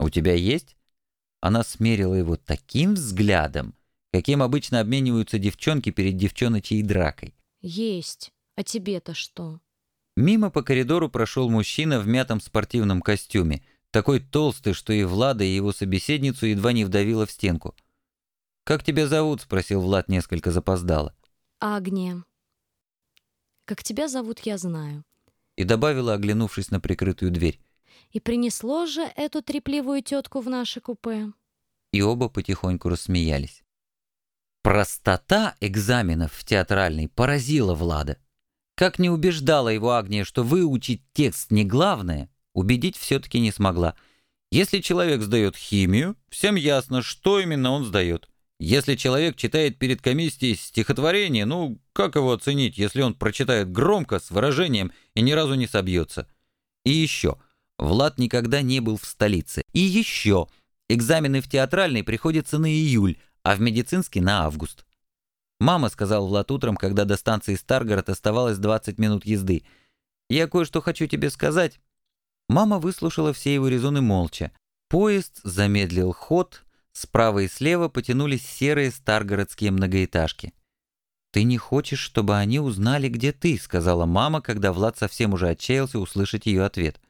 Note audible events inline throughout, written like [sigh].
«У тебя есть?» Она смерила его таким взглядом, каким обычно обмениваются девчонки перед девчоночей дракой. «Есть. А тебе-то что?» Мимо по коридору прошел мужчина в мятом спортивном костюме, такой толстый, что и Влада, и его собеседницу едва не вдавило в стенку. «Как тебя зовут?» — спросил Влад несколько запоздало. «Агния. Как тебя зовут, я знаю». И добавила, оглянувшись на прикрытую дверь. «И принесло же эту трепливую тетку в наше купе». И оба потихоньку рассмеялись. Простота экзаменов в театральной поразила Влада. Как не убеждала его Агния, что выучить текст не главное, убедить все-таки не смогла. Если человек сдает химию, всем ясно, что именно он сдает. Если человек читает перед комиссией стихотворение, ну, как его оценить, если он прочитает громко, с выражением и ни разу не собьется? И еще, Влад никогда не был в столице. И еще, экзамены в театральной приходятся на июль, а в медицинский на август. «Мама», — сказал Влад утром, когда до станции Старгород оставалось 20 минут езды. «Я кое-что хочу тебе сказать». Мама выслушала все его резоны молча. Поезд замедлил ход, справа и слева потянулись серые старгородские многоэтажки. «Ты не хочешь, чтобы они узнали, где ты», — сказала мама, когда Влад совсем уже отчаялся услышать ее ответ.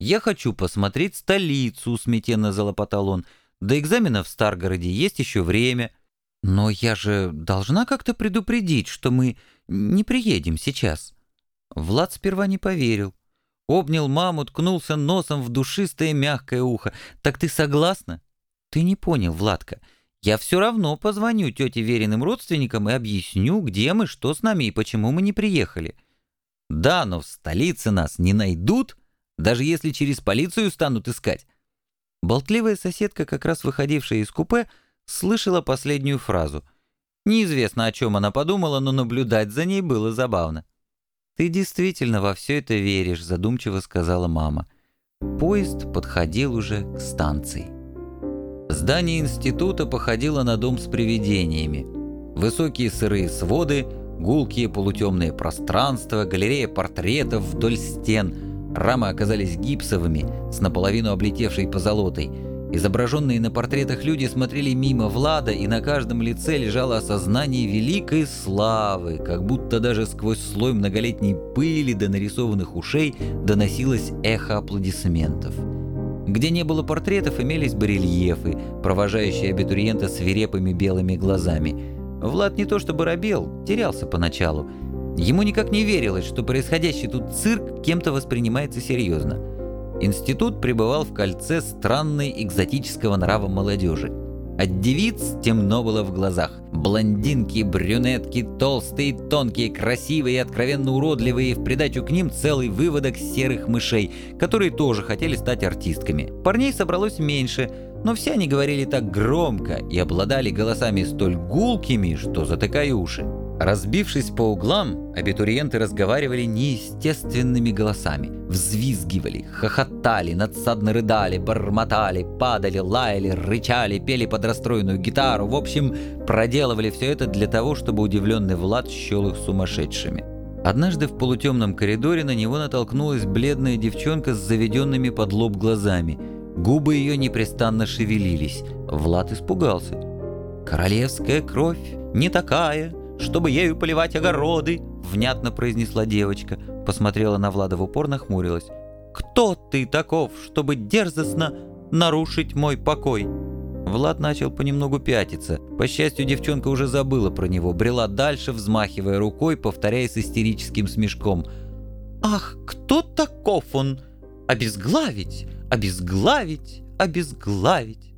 «Я хочу посмотреть столицу», — смятенно залопотал он. «До экзамена в Старгороде есть еще время». «Но я же должна как-то предупредить, что мы не приедем сейчас». Влад сперва не поверил. Обнял маму, ткнулся носом в душистое мягкое ухо. «Так ты согласна?» «Ты не понял, Владка. Я все равно позвоню тете веренным родственникам и объясню, где мы, что с нами и почему мы не приехали». «Да, но в столице нас не найдут, даже если через полицию станут искать». Болтливая соседка, как раз выходившая из купе, слышала последнюю фразу. Неизвестно, о чем она подумала, но наблюдать за ней было забавно. «Ты действительно во все это веришь», — задумчиво сказала мама. Поезд подходил уже к станции. Здание института походило на дом с привидениями. Высокие сырые своды, гулкие полутемные пространства, галерея портретов вдоль стен. Рамы оказались гипсовыми, с наполовину облетевшей позолотой — Изображенные на портретах люди смотрели мимо Влада, и на каждом лице лежало осознание великой славы, как будто даже сквозь слой многолетней пыли до нарисованных ушей доносилось эхо аплодисментов. Где не было портретов, имелись барельефы, провожающие абитуриента свирепыми белыми глазами. Влад не то чтобы робел, терялся поначалу. Ему никак не верилось, что происходящий тут цирк кем-то воспринимается серьезно. Институт пребывал в кольце странной экзотического нрава молодежи. От девиц темно было в глазах. Блондинки, брюнетки, толстые, тонкие, красивые и откровенно уродливые, в придачу к ним целый выводок серых мышей, которые тоже хотели стать артистками. Парней собралось меньше, но все они говорили так громко и обладали голосами столь гулкими, что затыкая уши. Разбившись по углам, абитуриенты разговаривали неестественными голосами, взвизгивали, хохотали, надсадно рыдали, бормотали, падали, лаяли, рычали, пели под расстроенную гитару, в общем, проделывали все это для того, чтобы удивленный Влад счел их сумасшедшими. Однажды в полутемном коридоре на него натолкнулась бледная девчонка с заведенными под лоб глазами. Губы ее непрестанно шевелились. Влад испугался. «Королевская кровь не такая!» Чтобы ею поливать огороды», — внятно произнесла девочка. Посмотрела на Влада в упор, нахмурилась. «Кто ты таков, чтобы дерзостно нарушить мой покой?» Влад начал понемногу пятиться. По счастью, девчонка уже забыла про него, брела дальше, взмахивая рукой, повторяя с истерическим смешком. «Ах, кто таков он? Обезглавить, обезглавить, обезглавить!»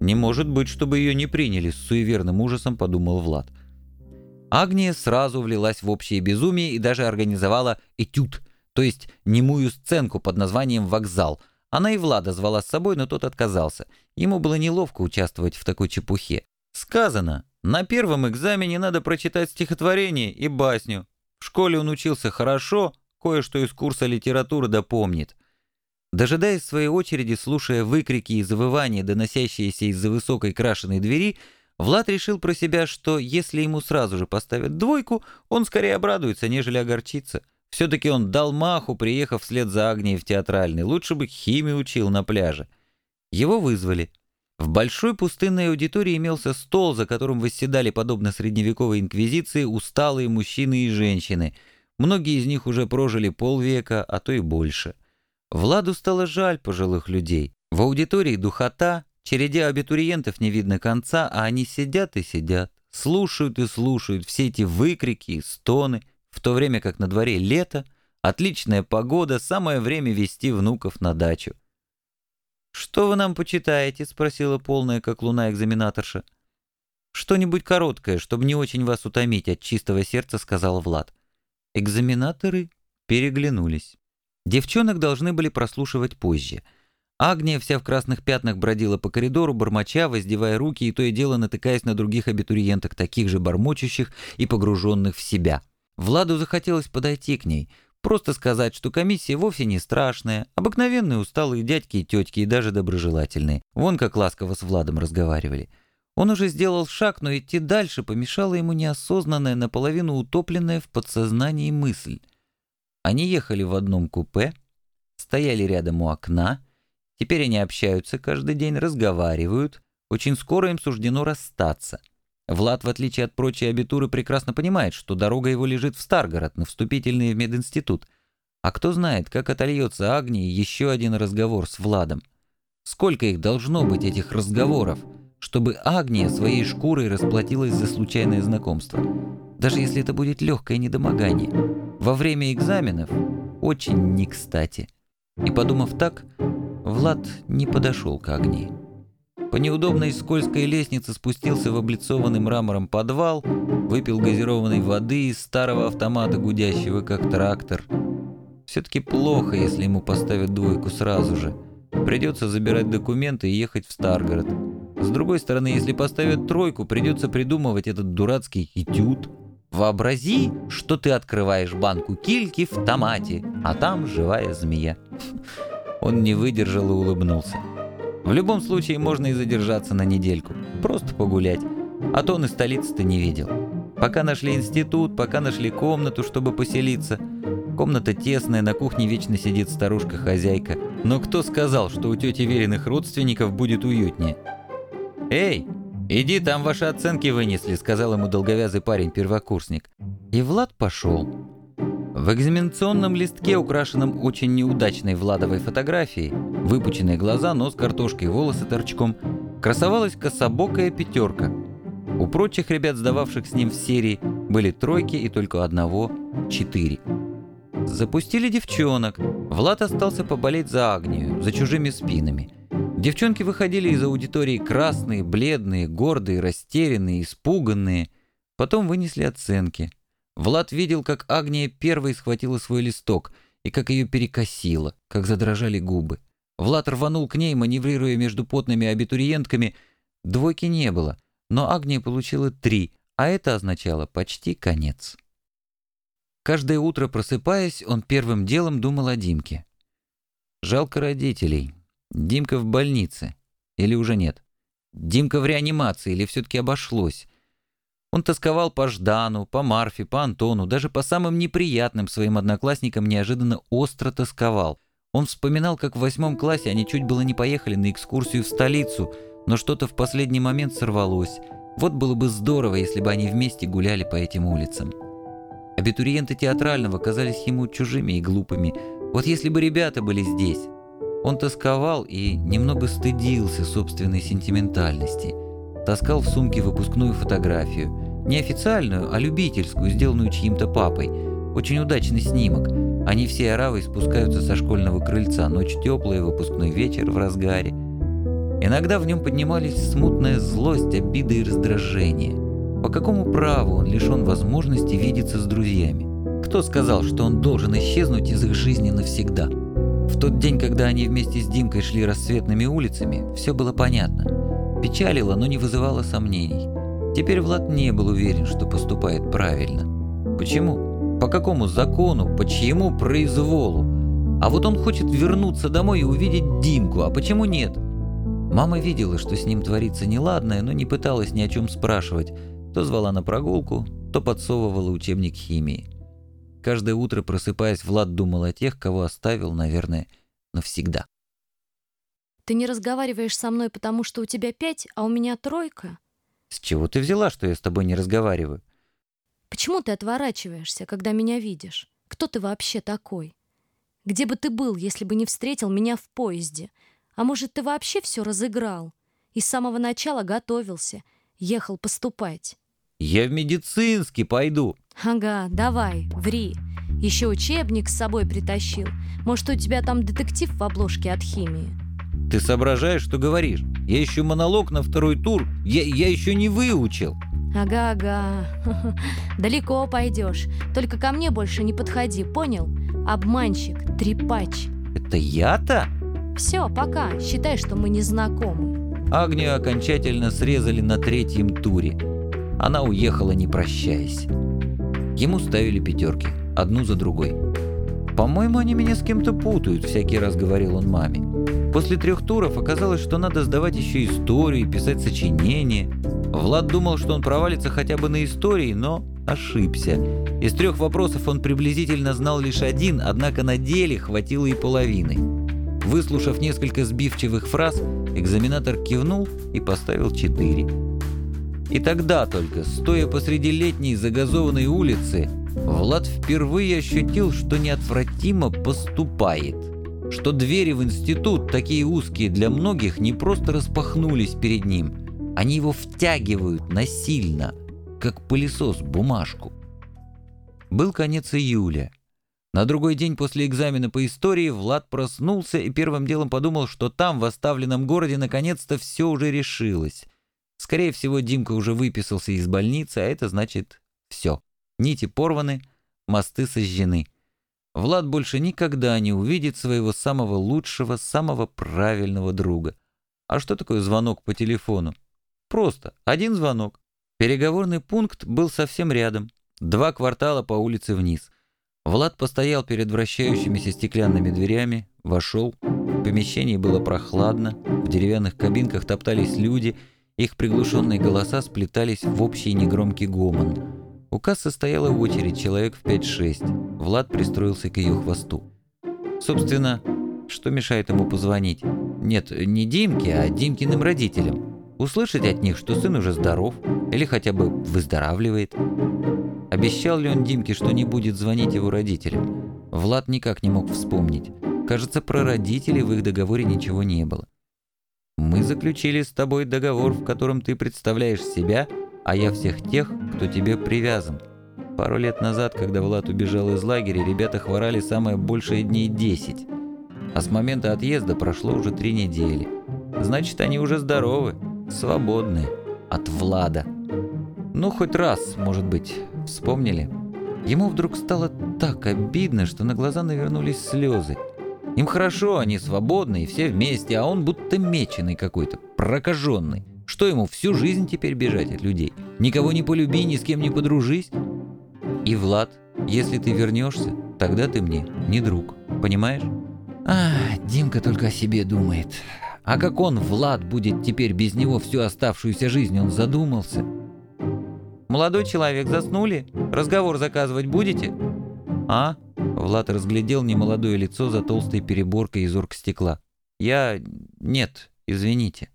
«Не может быть, чтобы ее не приняли», — с суеверным ужасом подумал Влад. Агния сразу влилась в общее безумие и даже организовала этюд, то есть немую сценку под названием «Вокзал». Она и Влада звала с собой, но тот отказался. Ему было неловко участвовать в такой чепухе. Сказано, на первом экзамене надо прочитать стихотворение и басню. В школе он учился хорошо, кое-что из курса литературы допомнит. Дожидаясь своей очереди, слушая выкрики и завывания, доносящиеся из-за высокой крашеной двери, Влад решил про себя, что если ему сразу же поставят двойку, он скорее обрадуется, нежели огорчится. Все-таки он дал маху, приехав вслед за Агнией в театральный. Лучше бы химию учил на пляже. Его вызвали. В большой пустынной аудитории имелся стол, за которым восседали, подобно средневековой инквизиции, усталые мужчины и женщины. Многие из них уже прожили полвека, а то и больше. Владу стало жаль пожилых людей. В аудитории духота, череде абитуриентов не видно конца, а они сидят и сидят, слушают и слушают все эти выкрики и стоны, в то время как на дворе лето, отличная погода, самое время вести внуков на дачу. «Что вы нам почитаете?» — спросила полная, как луна, экзаменаторша. «Что-нибудь короткое, чтобы не очень вас утомить от чистого сердца», — сказал Влад. Экзаменаторы переглянулись. Девчонок должны были прослушивать позже. Агния вся в красных пятнах бродила по коридору, бормоча, воздевая руки и то и дело натыкаясь на других абитуриенток, таких же бормочущих и погруженных в себя. Владу захотелось подойти к ней — Просто сказать, что комиссия вовсе не страшная, обыкновенные усталые дядьки и тетки, и даже доброжелательные. Вон как ласково с Владом разговаривали. Он уже сделал шаг, но идти дальше помешала ему неосознанная, наполовину утопленная в подсознании мысль. Они ехали в одном купе, стояли рядом у окна, теперь они общаются каждый день, разговаривают, очень скоро им суждено расстаться — Влад, в отличие от прочей абитуры, прекрасно понимает, что дорога его лежит в Старгород, на вступительный в мединститут. А кто знает, как отольется Агнии еще один разговор с Владом. Сколько их должно быть, этих разговоров, чтобы Агния своей шкурой расплатилась за случайное знакомство. Даже если это будет легкое недомогание. Во время экзаменов очень не кстати. И подумав так, Влад не подошел к Агнии. По неудобной скользкой лестнице спустился в облицованный мрамором подвал, выпил газированной воды из старого автомата, гудящего как трактор. Все-таки плохо, если ему поставят двойку сразу же. Придется забирать документы и ехать в Старгород. С другой стороны, если поставят тройку, придется придумывать этот дурацкий этюд. Вообрази, что ты открываешь банку кильки в томате, а там живая змея. Он не выдержал и улыбнулся. В любом случае можно и задержаться на недельку, просто погулять. А то он и столицы-то не видел. Пока нашли институт, пока нашли комнату, чтобы поселиться. Комната тесная, на кухне вечно сидит старушка-хозяйка. Но кто сказал, что у тети веренных родственников будет уютнее? «Эй, иди, там ваши оценки вынесли», — сказал ему долговязый парень-первокурсник. И Влад пошел. В экзаменационном листке, украшенном очень неудачной Владовой фотографией, выпученные глаза, нос картошкой, волосы торчком, красовалась кособокая пятерка. У прочих ребят, сдававших с ним в серии, были тройки и только одного — четыре. Запустили девчонок. Влад остался поболеть за Агнию, за чужими спинами. Девчонки выходили из аудитории красные, бледные, гордые, растерянные, испуганные. Потом вынесли оценки. Влад видел, как Агния первой схватила свой листок и как ее перекосило, как задрожали губы. Влад рванул к ней, маневрируя между потными абитуриентками. Двойки не было, но Агния получила три, а это означало почти конец. Каждое утро просыпаясь, он первым делом думал о Димке. Жалко родителей. Димка в больнице. Или уже нет? Димка в реанимации, или все-таки обошлось? Он тосковал по Ждану, по Марфе, по Антону, даже по самым неприятным своим одноклассникам неожиданно остро тосковал. Он вспоминал, как в восьмом классе они чуть было не поехали на экскурсию в столицу, но что-то в последний момент сорвалось. Вот было бы здорово, если бы они вместе гуляли по этим улицам. Абитуриенты театрального казались ему чужими и глупыми. Вот если бы ребята были здесь. Он тосковал и немного стыдился собственной сентиментальности. Таскал в сумке выпускную фотографию – не официальную, а любительскую, сделанную чьим-то папой. Очень удачный снимок. Они все оравой спускаются со школьного крыльца. Ночь теплая, выпускной вечер в разгаре. Иногда в нем поднимались смутная злость, обида и раздражение. По какому праву он лишен возможности видеться с друзьями? Кто сказал, что он должен исчезнуть из их жизни навсегда? В тот день, когда они вместе с Димкой шли рассветными улицами, все было понятно. Печалило, но не вызывало сомнений. Теперь Влад не был уверен, что поступает правильно. Почему? По какому закону? По чьему произволу? А вот он хочет вернуться домой и увидеть Димку, а почему нет? Мама видела, что с ним творится неладное, но не пыталась ни о чем спрашивать. То звала на прогулку, то подсовывала учебник химии. Каждое утро, просыпаясь, Влад думал о тех, кого оставил, наверное, навсегда. Ты не разговариваешь со мной, потому что у тебя пять, а у меня тройка? С чего ты взяла, что я с тобой не разговариваю? Почему ты отворачиваешься, когда меня видишь? Кто ты вообще такой? Где бы ты был, если бы не встретил меня в поезде? А может, ты вообще все разыграл? И с самого начала готовился, ехал поступать. Я в медицинский пойду. Ага, давай, ври. Еще учебник с собой притащил. Может, у тебя там детектив в обложке от химии? Ты соображаешь, что говоришь? Я еще монолог на второй тур, я, я еще не выучил. Ага-ага. [laughs] Далеко пойдешь. Только ко мне больше не подходи, понял? Обманщик, трепач. Это я-то? Все, пока. Считай, что мы не знакомы. Агнию окончательно срезали на третьем туре. Она уехала, не прощаясь. Ему ставили пятерки, одну за другой. «По-моему, они меня с кем-то путают», — всякий раз говорил он маме. После трех туров оказалось, что надо сдавать еще историю и писать сочинение. Влад думал, что он провалится хотя бы на истории, но ошибся. Из трех вопросов он приблизительно знал лишь один, однако на деле хватило и половины. Выслушав несколько сбивчивых фраз, экзаменатор кивнул и поставил четыре. И тогда только, стоя посреди летней загазованной улицы, Влад впервые ощутил, что неотвратимо поступает – что двери в институт, такие узкие для многих, не просто распахнулись перед ним, они его втягивают насильно, как пылесос бумажку. Был конец июля. На другой день после экзамена по истории Влад проснулся и первым делом подумал, что там, в оставленном городе, наконец-то все уже решилось. Скорее всего, Димка уже выписался из больницы, а это значит все. Нити порваны, мосты сожжены. Влад больше никогда не увидит своего самого лучшего, самого правильного друга. А что такое звонок по телефону? Просто один звонок. Переговорный пункт был совсем рядом. Два квартала по улице вниз. Влад постоял перед вращающимися стеклянными дверями, вошел. В помещении было прохладно, в деревянных кабинках топтались люди, их приглушенные голоса сплетались в общий негромкий гомон. У кассы стояла очередь, человек в 5-6. Влад пристроился к ее хвосту. Собственно, что мешает ему позвонить? Нет, не Димке, а Димкиным родителям. Услышать от них, что сын уже здоров, или хотя бы выздоравливает. Обещал ли он Димке, что не будет звонить его родителям? Влад никак не мог вспомнить. Кажется, про родителей в их договоре ничего не было. «Мы заключили с тобой договор, в котором ты представляешь себя а я всех тех, кто тебе привязан. Пару лет назад, когда Влад убежал из лагеря, ребята хворали самое большее дней 10. А с момента отъезда прошло уже три недели. Значит, они уже здоровы, свободны от Влада. Ну, хоть раз, может быть, вспомнили. Ему вдруг стало так обидно, что на глаза навернулись слезы. Им хорошо, они свободны и все вместе, а он будто меченый какой-то, прокаженный. Что ему всю жизнь теперь бежать от людей? Никого не полюби, ни с кем не подружись. И, Влад, если ты вернешься, тогда ты мне не друг. Понимаешь? А, Димка только о себе думает. А как он, Влад, будет теперь без него всю оставшуюся жизнь, он задумался. «Молодой человек, заснули? Разговор заказывать будете?» «А?» Влад разглядел немолодое лицо за толстой переборкой из оргстекла. «Я... нет, извините».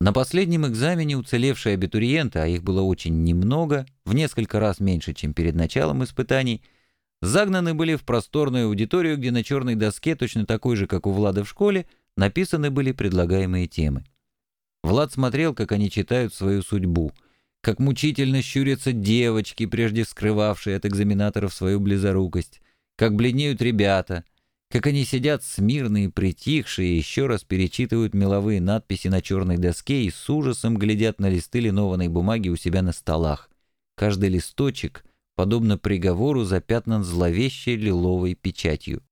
На последнем экзамене уцелевшие абитуриенты, а их было очень немного, в несколько раз меньше, чем перед началом испытаний, загнаны были в просторную аудиторию, где на черной доске, точно такой же, как у Влада в школе, написаны были предлагаемые темы. Влад смотрел, как они читают свою судьбу, как мучительно щурятся девочки, прежде скрывавшие от экзаменаторов свою близорукость, как бледнеют ребята — как они сидят смирные, притихшие, еще раз перечитывают меловые надписи на черной доске и с ужасом глядят на листы линованной бумаги у себя на столах. Каждый листочек, подобно приговору, запятнан зловещей лиловой печатью.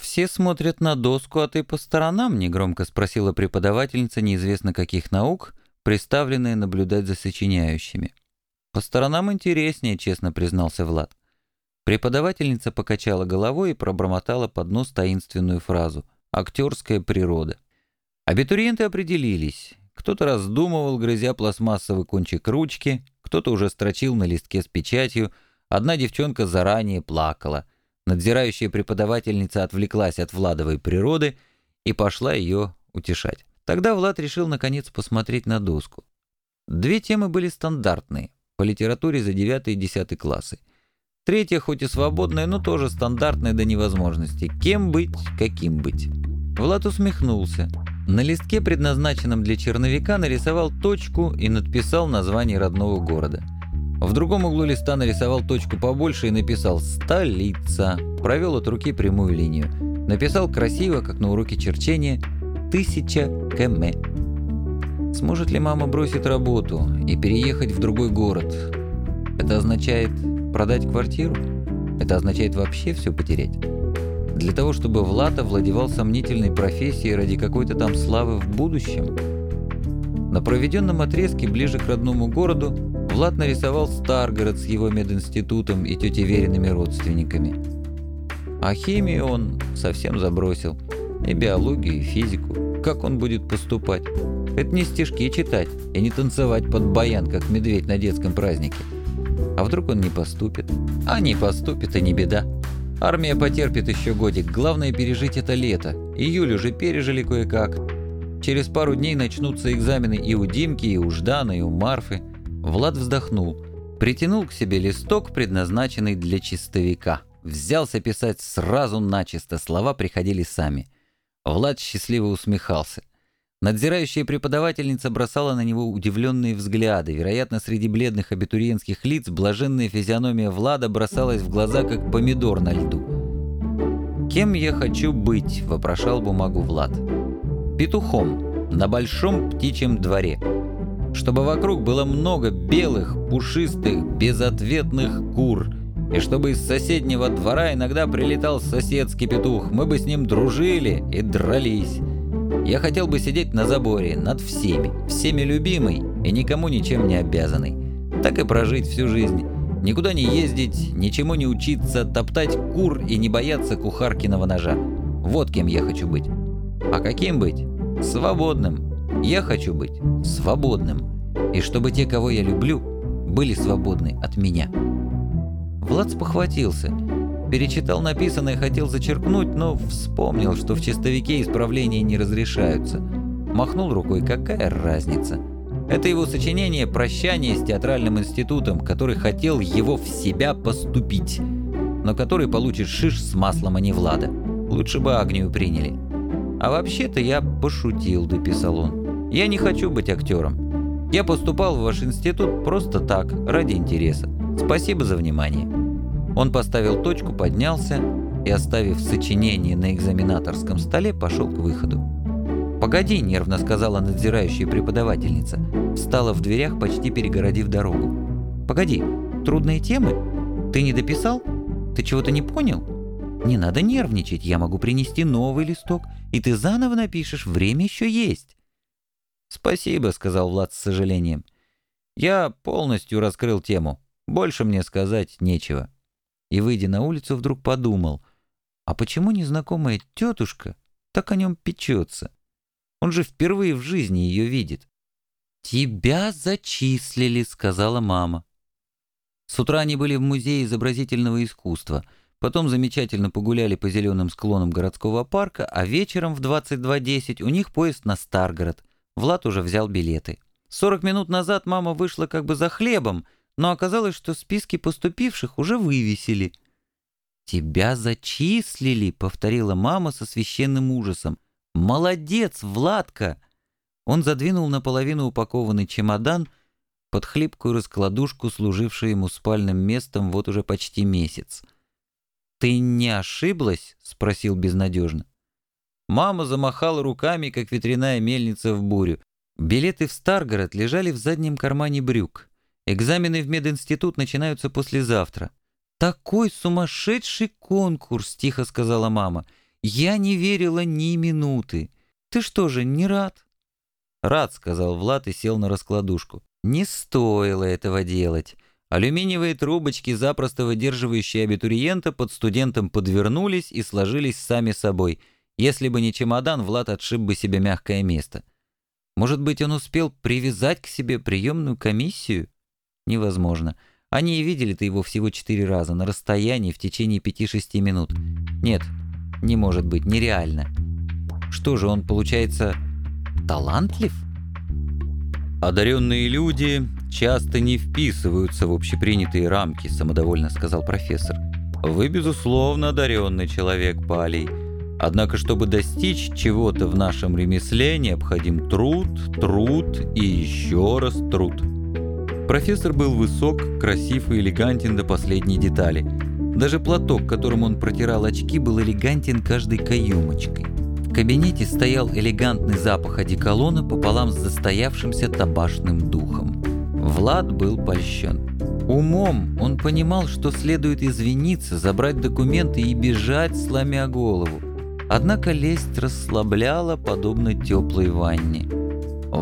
«Все смотрят на доску, а ты по сторонам?» — негромко спросила преподавательница неизвестно каких наук, приставленная наблюдать за сочиняющими. «По сторонам интереснее», — честно признался Влад. Преподавательница покачала головой и пробормотала под нос таинственную фразу «Актерская природа». Абитуриенты определились. Кто-то раздумывал, грызя пластмассовый кончик ручки, кто-то уже строчил на листке с печатью, одна девчонка заранее плакала. Надзирающая преподавательница отвлеклась от Владовой природы и пошла ее утешать. Тогда Влад решил наконец посмотреть на доску. Две темы были стандартные, по литературе за 9 и 10 классы. Третья, хоть и свободная, но тоже стандартная до невозможности. Кем быть, каким быть. Влад усмехнулся. На листке, предназначенном для черновика, нарисовал точку и надписал название родного города. В другом углу листа нарисовал точку побольше и написал «Столица». Провел от руки прямую линию. Написал красиво, как на уроке черчения, «Тысяча км». Сможет ли мама бросить работу и переехать в другой город? Это означает продать квартиру? Это означает вообще все потерять? Для того, чтобы Влад овладевал сомнительной профессией ради какой-то там славы в будущем? На проведенном отрезке ближе к родному городу Влад нарисовал Старгород с его мединститутом и тетей Вериными родственниками. А химию он совсем забросил. И биологию, и физику. Как он будет поступать? Это не стишки читать и не танцевать под баян, как медведь на детском празднике. А вдруг он не поступит? А не поступит, и не беда. Армия потерпит еще годик, главное пережить это лето. Июль уже пережили кое-как. Через пару дней начнутся экзамены и у Димки, и у Ждана, и у Марфы. Влад вздохнул, притянул к себе листок, предназначенный для чистовика. Взялся писать сразу начисто, слова приходили сами. Влад счастливо усмехался. Надзирающая преподавательница бросала на него удивленные взгляды. Вероятно, среди бледных абитуриентских лиц блаженная физиономия Влада бросалась в глаза, как помидор на льду. «Кем я хочу быть?» – вопрошал бумагу Влад. «Петухом на большом птичьем дворе. Чтобы вокруг было много белых, пушистых, безответных кур. И чтобы из соседнего двора иногда прилетал соседский петух, мы бы с ним дружили и дрались». Я хотел бы сидеть на заборе над всеми, всеми любимый и никому ничем не обязанный. Так и прожить всю жизнь. Никуда не ездить, ничему не учиться, топтать кур и не бояться кухаркиного ножа. Вот кем я хочу быть. А каким быть? Свободным. Я хочу быть свободным. И чтобы те, кого я люблю, были свободны от меня. Влад спохватился – Перечитал написанное, хотел зачеркнуть, но вспомнил, что в чистовике исправления не разрешаются. Махнул рукой, какая разница. Это его сочинение «Прощание с театральным институтом», который хотел его в себя поступить, но который получит шиш с маслом, а не Влада. Лучше бы Агнию приняли. «А вообще-то я пошутил», — дописал он. «Я не хочу быть актером. Я поступал в ваш институт просто так, ради интереса. Спасибо за внимание». Он поставил точку, поднялся и, оставив сочинение на экзаменаторском столе, пошел к выходу. «Погоди», — нервно сказала надзирающая преподавательница. Встала в дверях, почти перегородив дорогу. «Погоди, трудные темы? Ты не дописал? Ты чего-то не понял? Не надо нервничать, я могу принести новый листок, и ты заново напишешь, время еще есть». «Спасибо», — сказал Влад с сожалением. «Я полностью раскрыл тему. Больше мне сказать нечего» и, выйдя на улицу, вдруг подумал, а почему незнакомая тетушка так о нем печется? Он же впервые в жизни ее видит. «Тебя зачислили», — сказала мама. С утра они были в музее изобразительного искусства, потом замечательно погуляли по зеленым склонам городского парка, а вечером в 22.10 у них поезд на Старгород. Влад уже взял билеты. 40 минут назад мама вышла как бы за хлебом, но оказалось, что списки поступивших уже вывесили. «Тебя зачислили», — повторила мама со священным ужасом. «Молодец, Владка!» Он задвинул наполовину упакованный чемодан под хлипкую раскладушку, служившую ему спальным местом вот уже почти месяц. «Ты не ошиблась?» — спросил безнадежно. Мама замахала руками, как ветряная мельница в бурю. Билеты в Старгород лежали в заднем кармане брюк. Экзамены в мединститут начинаются послезавтра. «Такой сумасшедший конкурс!» — тихо сказала мама. «Я не верила ни минуты. Ты что же, не рад?» «Рад», — сказал Влад и сел на раскладушку. «Не стоило этого делать. Алюминиевые трубочки, запросто выдерживающие абитуриента, под студентом подвернулись и сложились сами собой. Если бы не чемодан, Влад отшиб бы себе мягкое место. Может быть, он успел привязать к себе приемную комиссию?» Невозможно. Они и видели-то его всего четыре раза, на расстоянии в течение пяти-шести минут. Нет, не может быть, нереально. Что же, он, получается, талантлив? Одаренные люди часто не вписываются в общепринятые рамки, самодовольно сказал профессор. Вы, безусловно, одаренный человек, Палий. Однако, чтобы достичь чего-то в нашем ремесле, необходим труд, труд и еще раз труд. Профессор был высок, красив и элегантен до последней детали. Даже платок, которым он протирал очки, был элегантен каждой каюмочкой. В кабинете стоял элегантный запах одеколона пополам с застоявшимся табашным духом. Влад был польщен. Умом он понимал, что следует извиниться, забрать документы и бежать, сломя голову. Однако лесть расслабляла, подобно теплой ванне.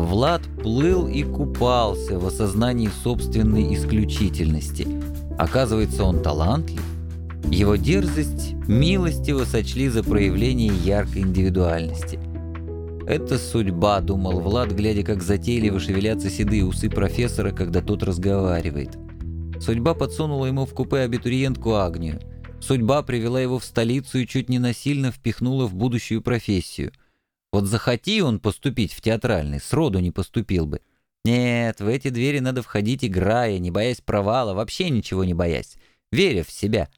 Влад плыл и купался в осознании собственной исключительности. Оказывается, он талантлив. Его дерзость милостиво сочли за проявление яркой индивидуальности. «Это судьба», — думал Влад, глядя, как затейливо шевелятся седые усы профессора, когда тот разговаривает. Судьба подсунула ему в купе абитуриентку Агнию. Судьба привела его в столицу и чуть не насильно впихнула в будущую профессию. Вот захоти он поступить в театральный, сроду не поступил бы. Нет, в эти двери надо входить играя, не боясь провала, вообще ничего не боясь, веря в себя.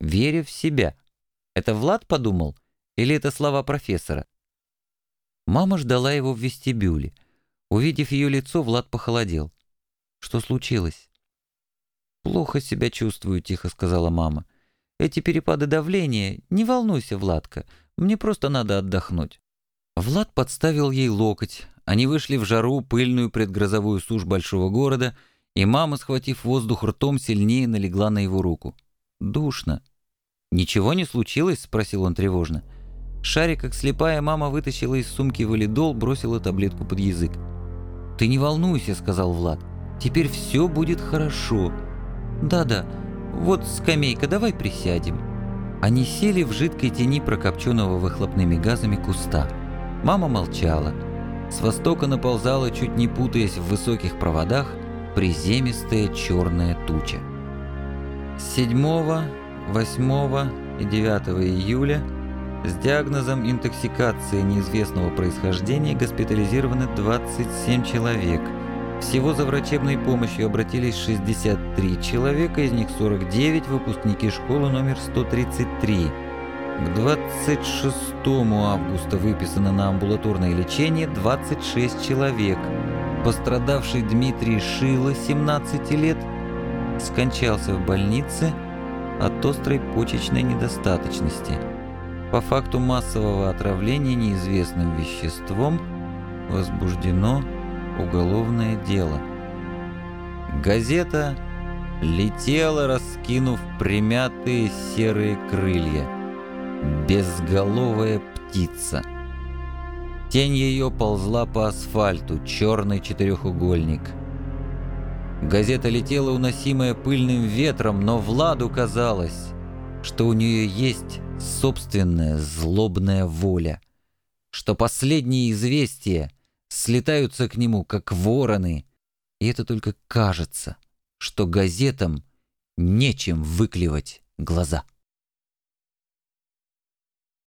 Веря в себя. Это Влад подумал? Или это слова профессора? Мама ждала его в вестибюле. Увидев ее лицо, Влад похолодел. Что случилось? «Плохо себя чувствую», — тихо сказала мама. Эти перепады давления, не волнуйся, Владка, мне просто надо отдохнуть». Влад подставил ей локоть. Они вышли в жару, пыльную предгрозовую сушь большого города, и мама, схватив воздух ртом, сильнее налегла на его руку. «Душно». «Ничего не случилось?» — спросил он тревожно. Шарик, как слепая, мама вытащила из сумки валидол, бросила таблетку под язык. «Ты не волнуйся», — сказал Влад. «Теперь все будет хорошо». «Да-да, «Вот скамейка, давай присядем». Они сели в жидкой тени прокопченного выхлопными газами куста. Мама молчала. С востока наползала, чуть не путаясь в высоких проводах, приземистая черная туча. С 7, 8 и 9 июля с диагнозом интоксикации неизвестного происхождения госпитализированы 27 человек – всего за врачебной помощью обратились 63 человека, из них 49 выпускники школы номер 133. К 26 августа выписано на амбулаторное лечение 26 человек. Пострадавший Дмитрий Шило, 17 лет, скончался в больнице от острой почечной недостаточности. По факту массового отравления неизвестным веществом возбуждено уголовное дело. Газета летела, раскинув примятые серые крылья. Безголовая птица. Тень ее ползла по асфальту, черный четырехугольник. Газета летела, уносимая пыльным ветром, но Владу казалось, что у нее есть собственная злобная воля, что последние известия — слетаются к нему, как вороны, и это только кажется, что газетам нечем выклевать глаза.